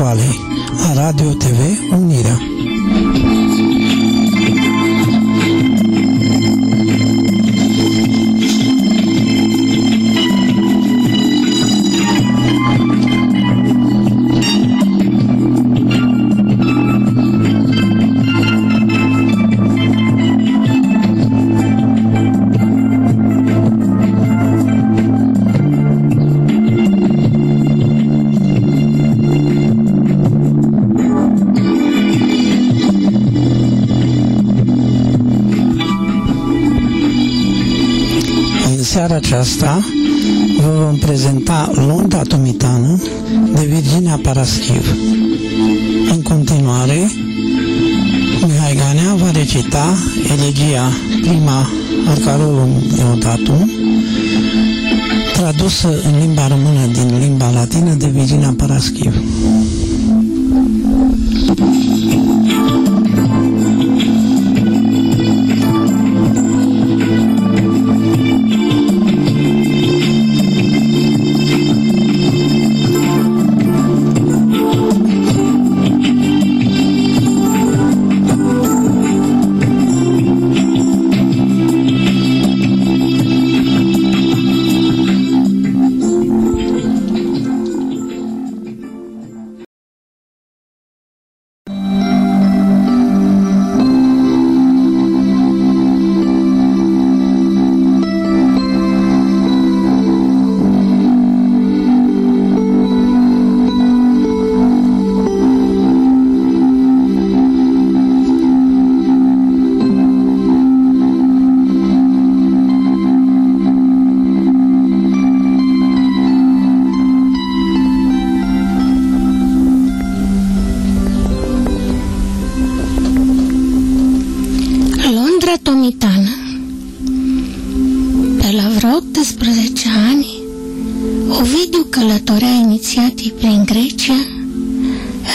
Inflexiuni Spirituale a Radio aceasta vă vom prezenta Lunda Atomitană de Virginia Paraschiv. În continuare, Mihai Ganea va recita elegia prima Arcarolum Eodatum, tradusă în limba română din limba latină de Virginia Paraschiv. Londra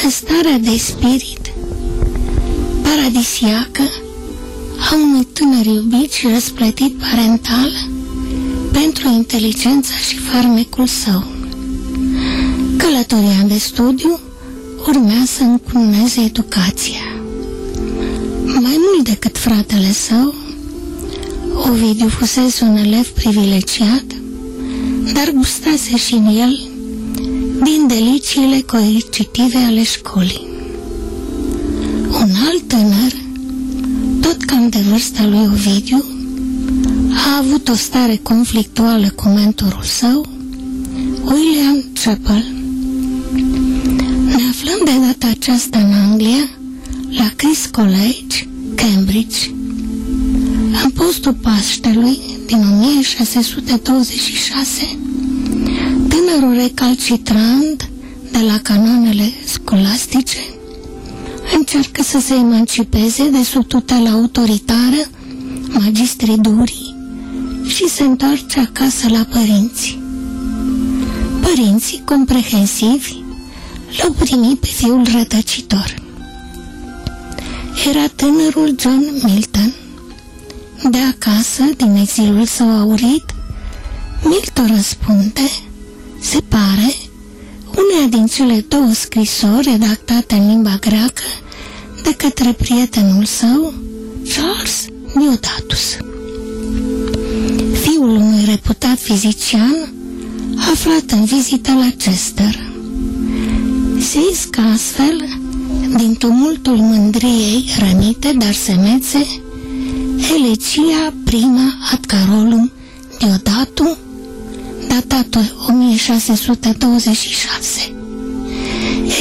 în starea de spirit paradisiacă a unui tânăr iubit și răsplătit parental pentru inteligența și farmecul său. Călătoria de studiu urmea să încununeze educația. Mai mult decât fratele său, Ovidiu fusese un elev privilegiat, dar gustase și în el din deliciile coercitive ale școlii. Un alt tânăr, tot cam de vârsta lui Ovidiu, a avut o stare conflictuală cu mentorul său, William Chappell. Ne aflăm de data aceasta în Anglia, la Chris College, Cambridge, în postul Paștelui din 1626, tânărul recalcitrant de la canoanele scolastice încearcă să se emancipeze de sub tutela autoritară magistrii durii și se întoarce acasă la părinți. Părinții comprehensivi l-au primit pe fiul rătăcitor era tânărul John Milton. De acasă, din exilul său aurit, Milton răspunde, se pare, uneia din cele două scrisori redactate în limba greacă de către prietenul său, Charles Diodatus. Fiul unui reputat fizician, aflat în vizită la Chester. Se iscă astfel Din tumultul mândriei rănite, dar semețe, elegia prima ad Carolum Diodatum, datată 1626.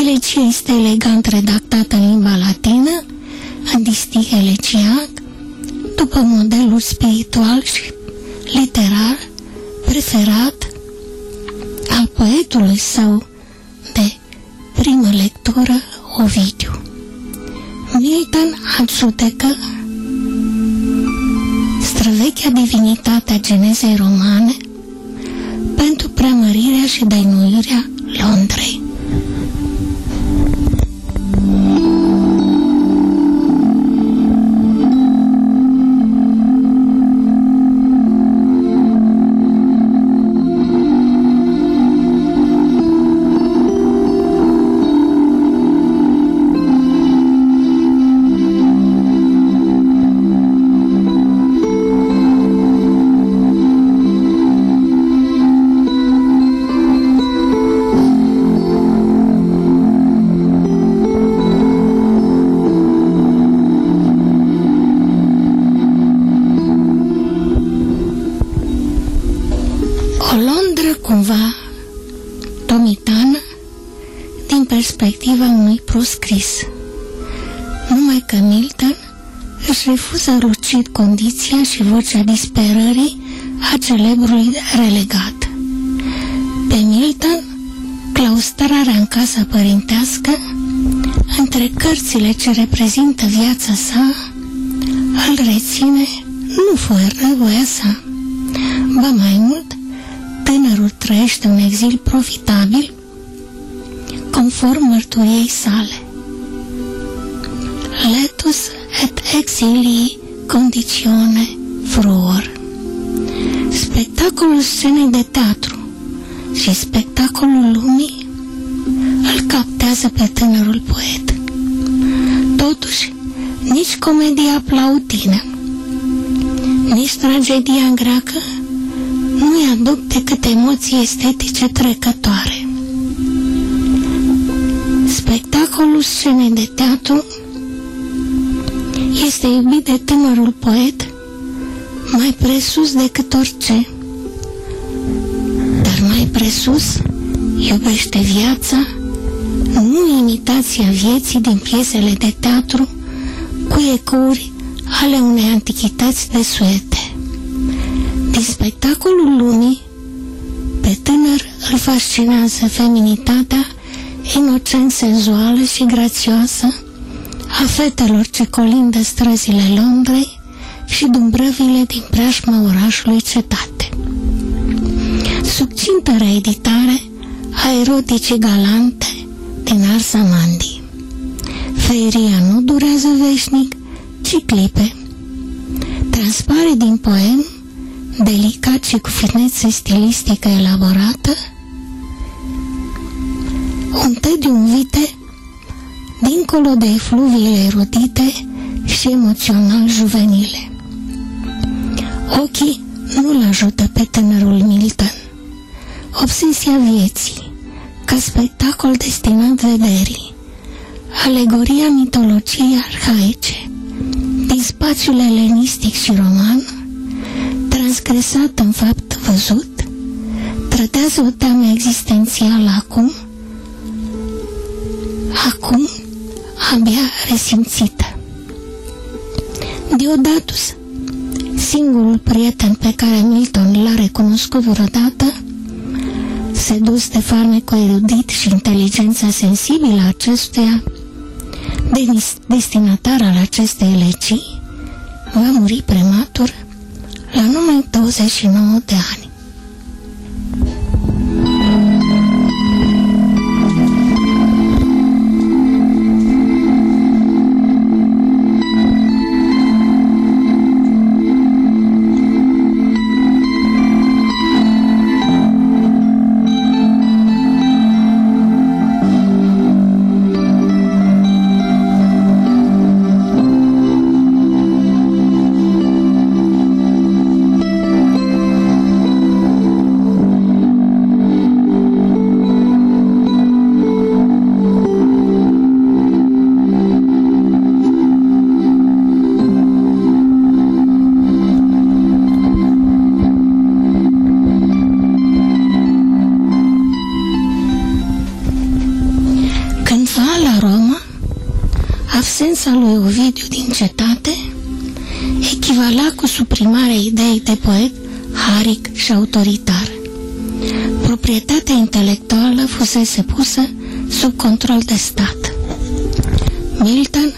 Elegia este elegant redactată în limba latină, în distic elegiac, după modelul spiritual și literar preferat al poetului său de primă lectură, Ovidiu. Milton adjudecă străvechea divinitatea genezei romane pentru preamărirea și dăinuirea Londrei. Unui proscris. Numai că Milton își refuză rucit condiția și vocea disperării a celebrului relegat. Pe Milton, claustrarea în casa părintească, între cărțile ce reprezintă viața sa, îl reține nu fără voia sa. Ba mai mult, tânărul trăiește un exil profitabil conform mărturiei sale. Letus et exilii conditione fruor. Spectacolul scenei de teatru și spectacolul lumii îl captează pe tânărul poet. Totuși, nici comedia plautină, nici tragedia greacă nu-i aduc decât emoții estetice trecătoare. Spectacolul scenei de teatru este iubit de tânărul poet mai presus decât orice, dar mai presus iubește viața, nu imitația vieții din piesele de teatru cu ecouri ale unei antichități de suete. Din spectacolul lumii, pe tânăr îl fascinează feminitatea inocent senzuală și grațioasă a fetelor ce colindă străzile Londrei și dumbrăvile din preajma orașului cetate. Succintă reeditare a eroticii galante din Arsamandi. Feria nu durează veșnic, ci clipe. Transpare din poem delicat și cu finețe stilistică elaborată, un tedium vite, dincolo de efluviile erudite și emoțional juvenile. Ochii nu-l ajută pe tânărul Milton. Obsesia vieții, ca spectacol destinat vederii, alegoria mitologiei arhaice, din spațiul elenistic și roman, transgresat în fapt văzut, trădează o teamă existențială acum, acum abia resimțită. Diodatus, singurul prieten pe care Milton l-a recunoscut vreodată, sedus de farmecul erudit și inteligența sensibilă a acestuia, de destinatar al acestei elegii, va muri prematur la numai 29 de ani. Ovidiu din cetate echivala cu suprimarea ideii de poet haric și autoritar. Proprietatea intelectuală fusese pusă sub control de stat. Milton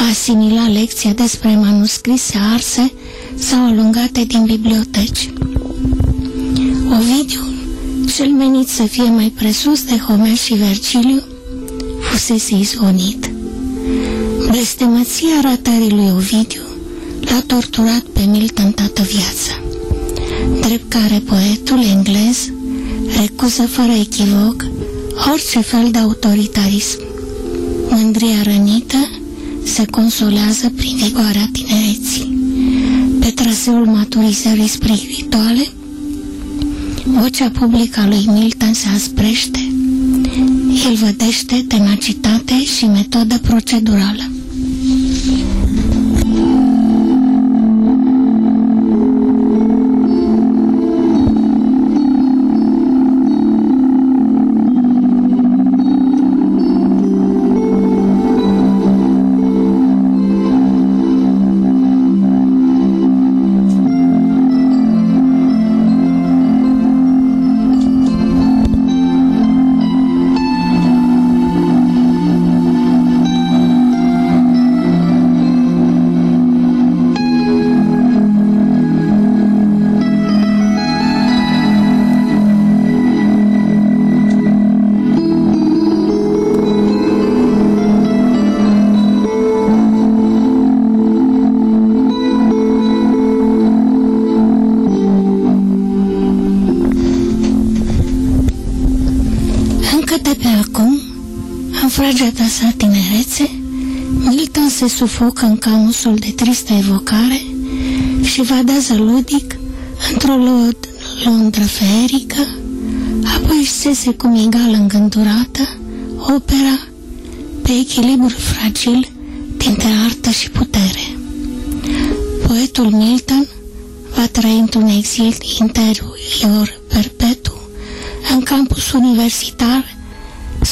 a asimilat lecția despre manuscrise arse sau alungate din biblioteci. Ovidiu, cel menit să fie mai presus de Homer și Vergiliu, fusese izgonit. Blestemăția ratării lui Ovidiu l-a torturat pe Milton toată viața. Drept care poetul englez recuză fără echivoc orice fel de autoritarism. Mândria rănită se consolează prin vigoarea tinereții. Pe traseul maturizării spirituale, vocea publică a lui Milton se asprește. El vădește tenacitate și metodă procedurală. Frageta sa tinerețe, Milton se sufocă în camusul de tristă evocare și vadează ludic într-o Londră feerică, apoi își sese cum egală îngândurată opera pe echilibru fragil dintre artă și putere. Poetul Milton va trăi într-un exil interior perpetu în campus universitar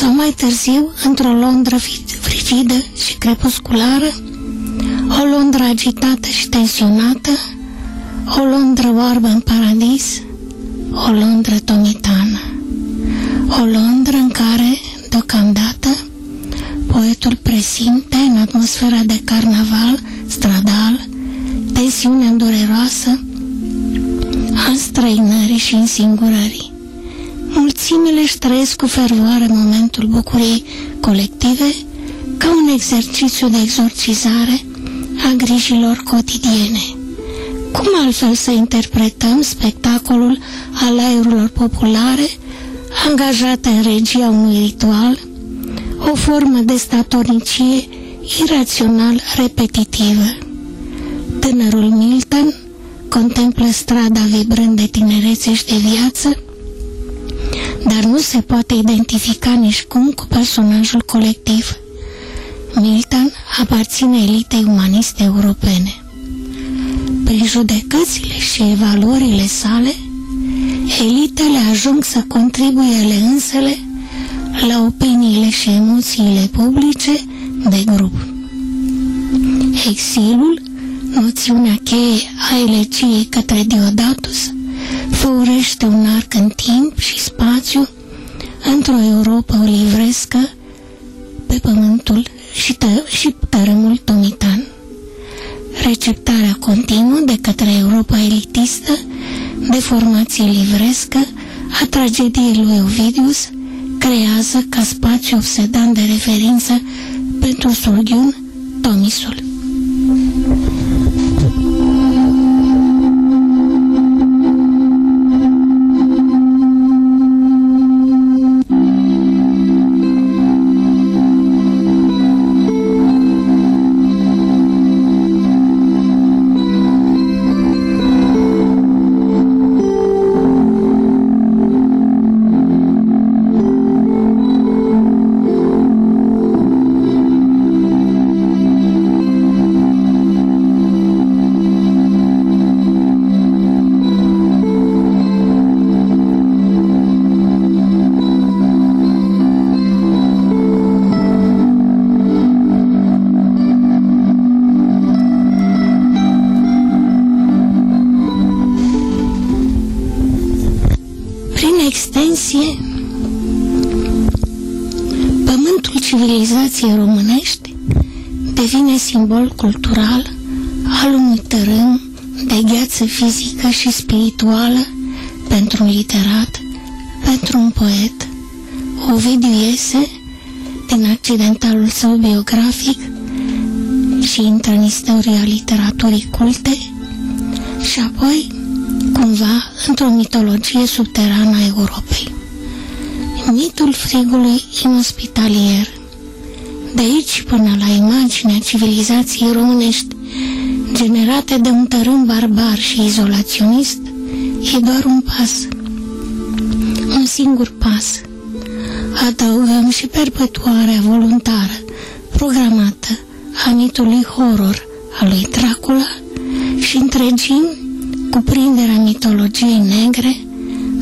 sau mai târziu, într-o Londra frigidă și crepusculară, o Londra agitată și tensionată, o Londra oarbă în paradis, o Londra tomitană, o Londra în care, deocamdată, poetul presimte în atmosfera de carnaval stradal, tensiunea dureroasă a străinării și însingurării. Mulțimile își trăiesc cu fervoare momentul bucuriei colective ca un exercițiu de exorcizare a grijilor cotidiene. Cum altfel să interpretăm spectacolul al aerurilor populare angajate în regia unui ritual, o formă de statornicie irațional repetitivă. Tânărul Milton contemplă strada vibrând de tinerețe și de viață, dar nu se poate identifica nici cum cu personajul colectiv. Milton aparține elitei umaniste europene. Prin judecățile și evaluările sale, elitele ajung să contribuie ele însele la opiniile și emoțiile publice de grup. Exilul, noțiunea cheie a elegiei către Diodatus, făurește un arc în timp și spațiu într-o Europa olivrescă pe pământul și, tă- și tărâmul tomitan. Receptarea continuă de către Europa elitistă de formație livrescă a tragediei lui Ovidius creează ca spațiu obsedant de referință pentru Surghiun Tomisul. Extensie, pământul civilizației românești devine simbol cultural al unui tărâm de gheață fizică și spirituală pentru un literat, pentru un poet. Ovidiu iese din accidentalul său biografic și intră în istoria literaturii culte și apoi, cumva, într-o mitologie subterană a Europei. Mitul frigului inospitalier. De aici până la imaginea civilizației românești, generate de un tărâm barbar și izolaționist, e doar un pas. Un singur pas. Adăugăm și perpetuarea voluntară, programată, a mitului horror al lui Dracula și întregim cuprinderea mitologiei negre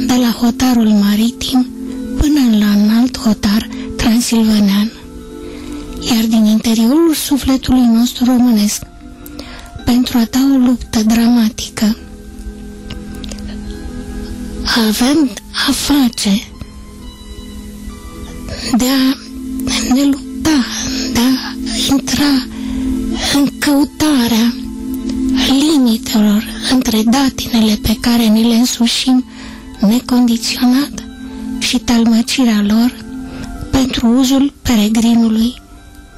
de la hotarul maritim până la înalt hotar transilvanean. Iar din interiorul sufletului nostru românesc, pentru a da o luptă dramatică, avem a face de a ne lupta, de a intra în căutarea limitelor între datinele pe care ni le însușim necondiționat și talmăcirea lor pentru uzul peregrinului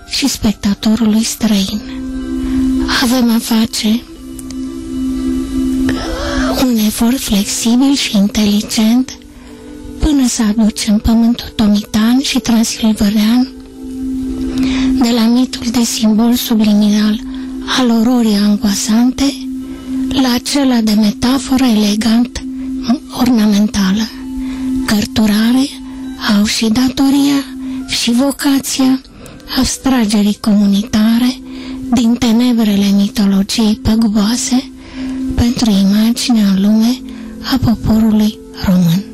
și spectatorului străin. Avem a face un efort flexibil și inteligent până să aducem pământul tomitan și transilvărean de la mitul de simbol subliminal al ororii angoasante la acela de metaforă elegant ornamentală. Cărturare au și datoria și vocația abstragerii comunitare din tenebrele mitologiei păguboase pentru imaginea în lume a poporului român.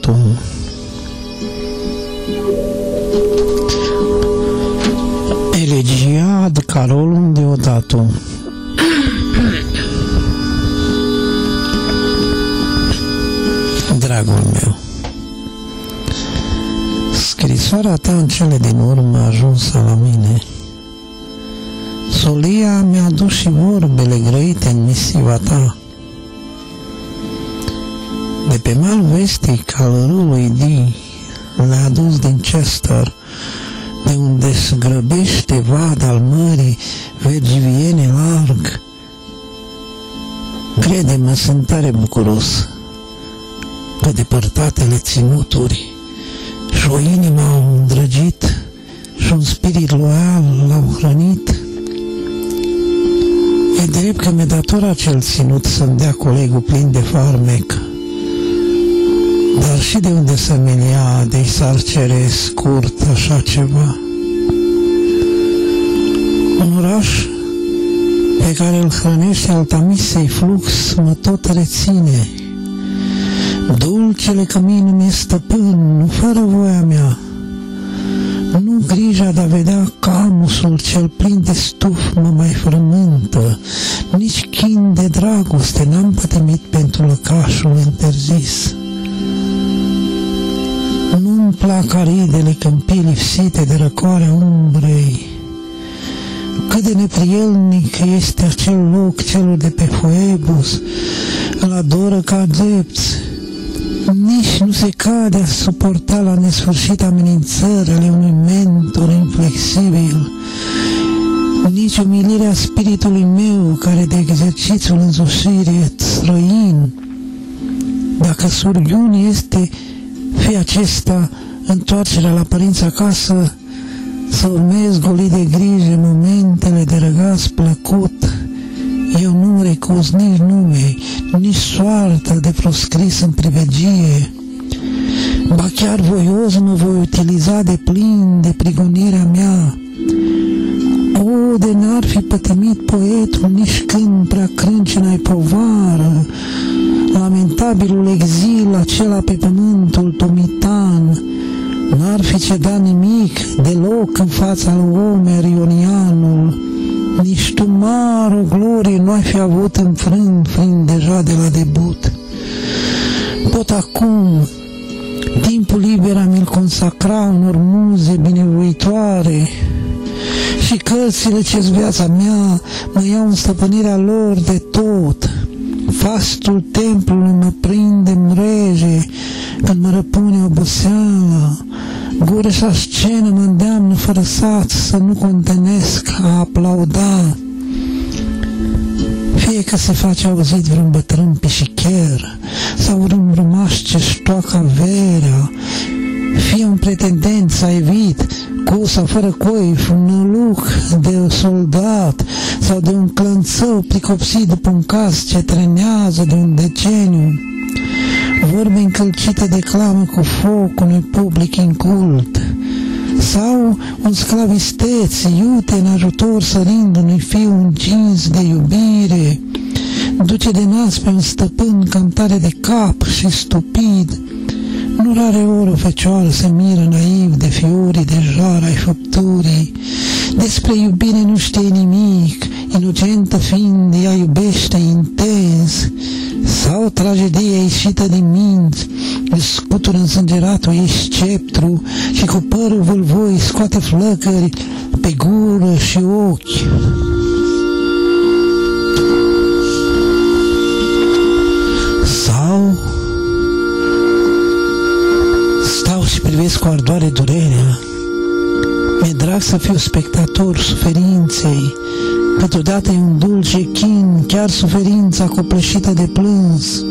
Deodatum Elegia de Carolum Deodatum Dragul meu Scrisoarea ta în cele din urmă a ajuns la mine. Solia mi-a adus și vorbele grăite în misiva ta tare bucuros că depărtatele ținuturi și o inimă au îndrăgit și un spirit loial l-au hrănit. E drept că mi-e dator acel ținut să-mi dea colegul plin de farmec, dar și de unde să-mi ia de s-ar cere scurt așa ceva? Un oraș pe care îl hrănește altamisei flux mă tot reține. Dulcele cămin mi stăpân, nu fără voia mea. Nu grija de a vedea camusul cel plin de stuf mă mai frământă, nici chin de dragoste n-am pătimit pentru lăcașul interzis. Nu-mi plac aridele câmpii lipsite de răcoarea umbrei. Cât de neprielnic este acel loc celor de pe Foebus, îl adoră ca adepți, nici nu se cade a suporta la nesfârșit amenințări ale unui mentor inflexibil, nici umilirea spiritului meu care de exercițiul însușirii străin. Dacă surghiun este fi acesta întoarcerea la părinți acasă, să urmez golit de grijă momentele de răgaz plăcut, eu nu recuz nici nume, nici soartă de proscris în privegie, ba chiar voios mă voi utiliza de plin de prigonirea mea. O, de n-ar fi pătimit poetul nici când prea crâncina-i povară, lamentabilul exil acela pe pământul tomitan, n-ar fi cedat nimic deloc în fața lui Omer Ionianul, nici tu mare glorie nu ai fi avut înfrânt fiind deja de la debut. Tot acum, timpul liber mi-l consacra unor muze binevoitoare și cărțile ce viața mea mă iau în stăpânirea lor de tot. Fastul templului mă prinde mreje când mă răpune oboseala. Gureșa scenă mă îndeamnă fără sat să nu contenesc a aplauda. Fie că se face auzit vreun bătrân pișicher sau un rămaș ce ștoacă averea, fie un pretendent să evit cu sau fără coif, un năluc de un soldat sau de un clănțău plicopsit după un caz ce trenează de un deceniu. Vorbe încălcite de clamă cu foc unui public incult, sau un sclav isteț, iute în ajutor sărind unui fiu încins de iubire, duce de nas pe un stăpân cam tare de cap și stupid, nu rare ori o fecioară se miră naiv de fiorii de jar ai făpturii, despre iubire nu știe nimic, inocentă fiind ea iubește intens, sau tragedie ieșită din minți, scutură însângeratul ei sceptru și cu părul vâlvoi scoate flăcări pe gură și ochi. Sau privesc cu ardoare durerea. Mi-e drag să fiu spectator suferinței, Câteodată e un dulce chin, chiar suferința copleșită de plâns.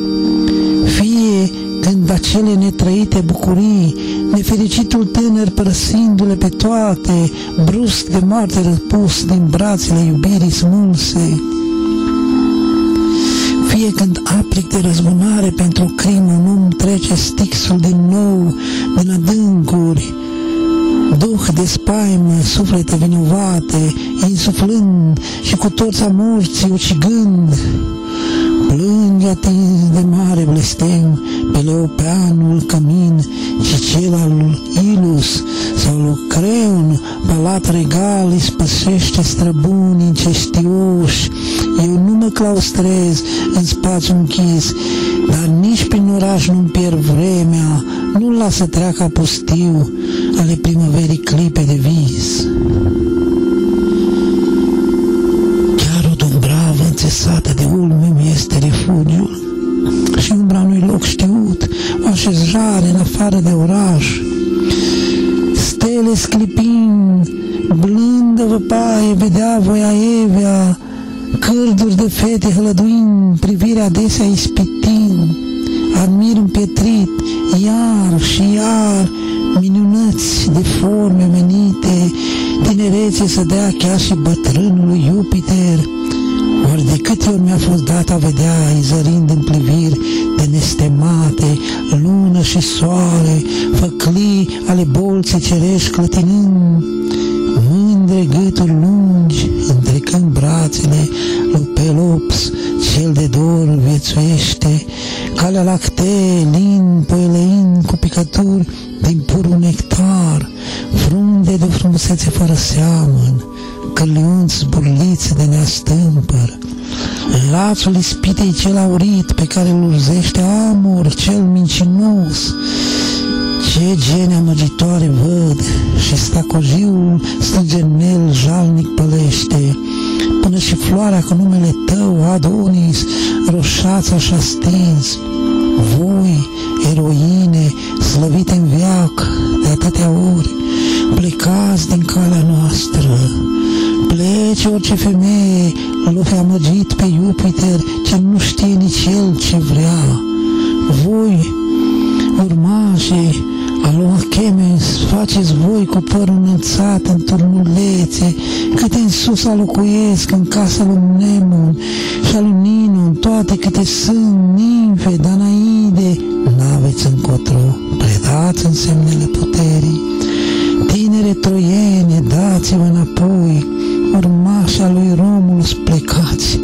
Fie când acele netrăite bucurii, nefericitul tânăr părăsindu-le pe toate, brusc de moarte răpus din brațele iubirii smulse. Fie când aplic de răzbunare pentru o crimă, un om trece stixul din nou din adâncuri, duh de spaimă, suflete vinovate, insuflând și cu torța morții ucigând. Plânge atins de mare blestem pe Leopeanul Cămin și cel al Ilus sau lui Creon, palat regal, îi spăsește străbuni incestioși. Eu nu mă claustrez în spațiu închis, dar nici prin oraș nu-mi pierd vremea, nu lasă să treacă pustiu ale primăverii clipe de vis. Chiar o dumbravă înțesată de ulme mi este refugiul și umbra unui loc știut, o așezare în afară de oraș. Stele sclipind, blândă văpaie, vedea voia Evea, cârduri de fete hălăduind, privirea adesea ispitind, admir împietrit, iar și iar, minunăți de forme menite, tinerețe să dea chiar și bătrânului Jupiter, ori de câte ori mi-a fost dat a vedea, izărind în priviri de nestemate, lună și soare, făclii ale bolții cerești clătinând, mândre gâturi lungi, întrecând brațele lui Pelops, cel de dor viețuiește, calea lactee, lin, poelein cu picături din purul nectar, frunde de frumusețe fără seamăn, căliunți burliți de neastâmpăr, lațul ispitei cel aurit pe care îl urzește amor cel mincinos, ce gene amăgitoare văd și stacojiul stângenel jalnic pălește, până și floarea cu numele tău, Adonis, roșața și-a stins. Voi, eroine, slăvite în viac de atâtea ori, plecați din calea noastră. Plece orice femeie, l-o fi amăgit pe Jupiter, ce nu știe nici el ce vrea. Voi, urmașii, Alochemes, faceți voi cu părul înălțat în turnulețe, câte în sus alocuiesc în casa lui Nemon și al lui Ninon, toate câte sunt nimfe, Danaide, n-aveți încotro, predați în semnele puterii. Tinere troiene, dați-vă înapoi, urmașa lui Romulus plecați.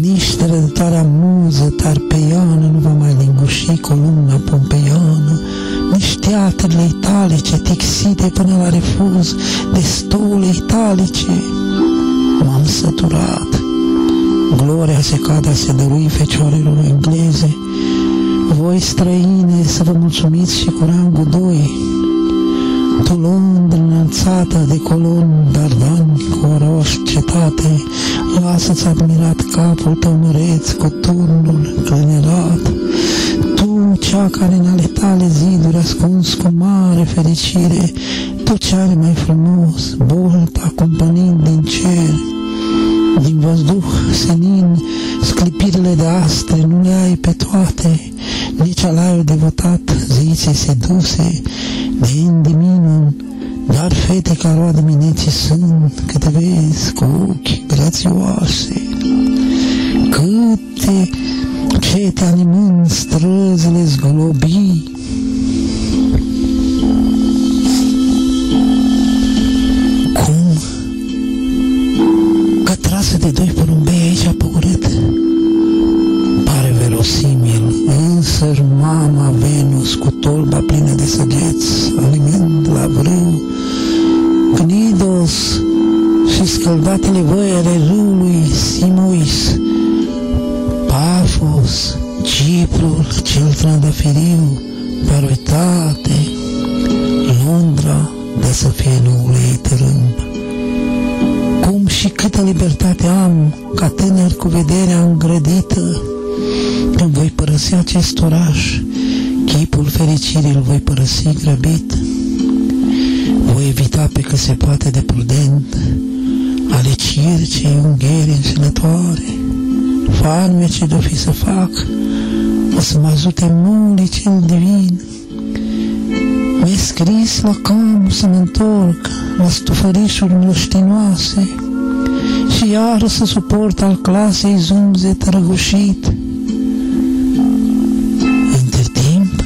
Nici trădătoarea muză tarpeiană nu va mai linguși columna pompeiană, nici teatrele italice tixite până la refuz de stole italice. M-am săturat. Gloria se cade a se dărui fecioarelor engleze. Voi străine să vă mulțumiți și cu rangul doi. Tu Londra înălțată de colon dardani cu oroși cetate, lasă-ți admirat capul tău măreț cu turnul clănerat. Tu, cea care în ale tale ziduri ascuns cu mare fericire, tot ce are mai frumos, bolta cumpănind din cer, din văzduh senin, sclipirile de astre nu le ai pe toate, nici alaiul devotat zițe seduse, de indiminum, dar fete ca roa dimineții sunt, că te vezi cu ochi grațioase. Câte cete animând străzile zglobii, cum? Că trasă de doi porumbei aici pe urât. Pare verosimil, însă mama Venus cu tolba plină de săgeți, aliment la brâu, Cnidos și scăldatele voi ale râului Simuis, Ciprul, cel trandafiriu, par uitate, Londra de să fie noul ei tărâm. Cum și câtă libertate am, ca tânăr cu vederea îngrădită, când voi părăsi acest oraș, chipul fericirii îl voi părăsi grăbit. Voi evita pe cât se poate de prudent ale circei ungheri înșelătoare, farmece de-o fi să fac, o să mă ajute mult cel divin. Mi-e scris la cam să mă întorc la stufărișuri mlăștinoase și iar să suport al clasei zumzet răgușit. Între timp,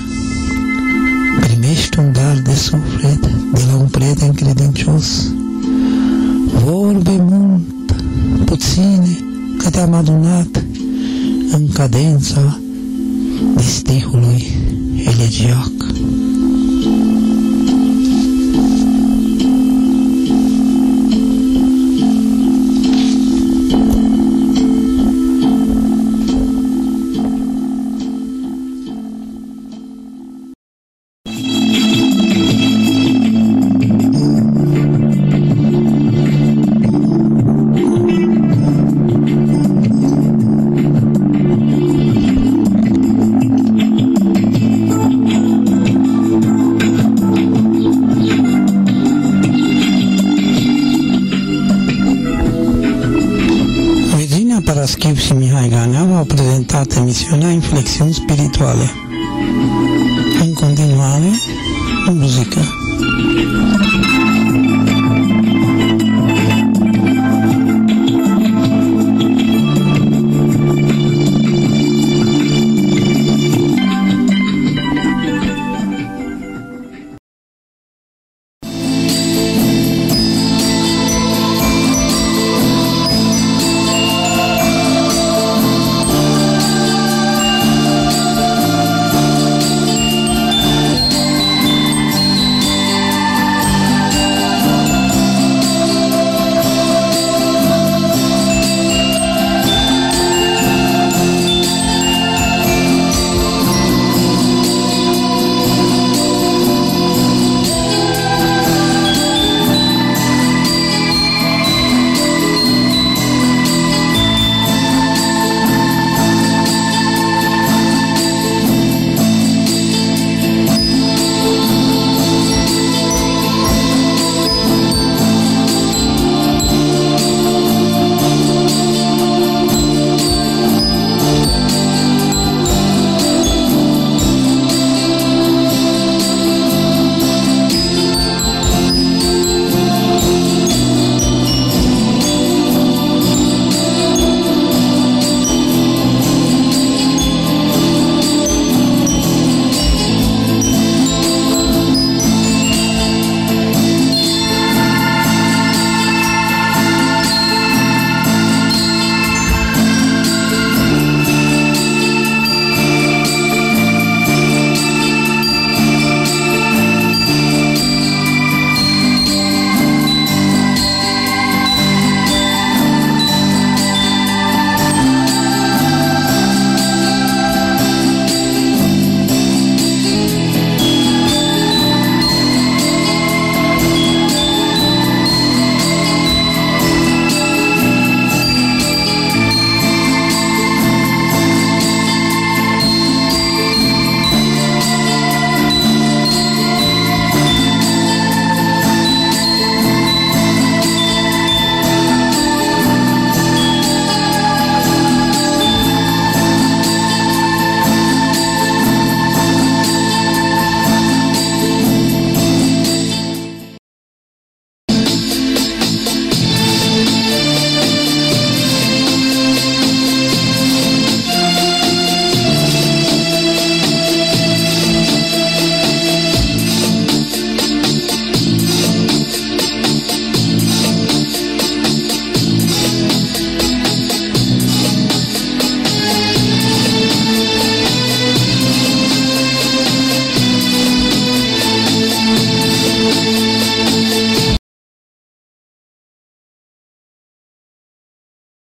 primești un dar de suflet de la un prieten credincios. Vorbe mult, puține, că te-am adunat în cadența de stihului elegiac. Virginia Paraschip și Mihai Ganea v-au prezentat emisiunea Inflexiuni Spirituale. În continuare, muzică.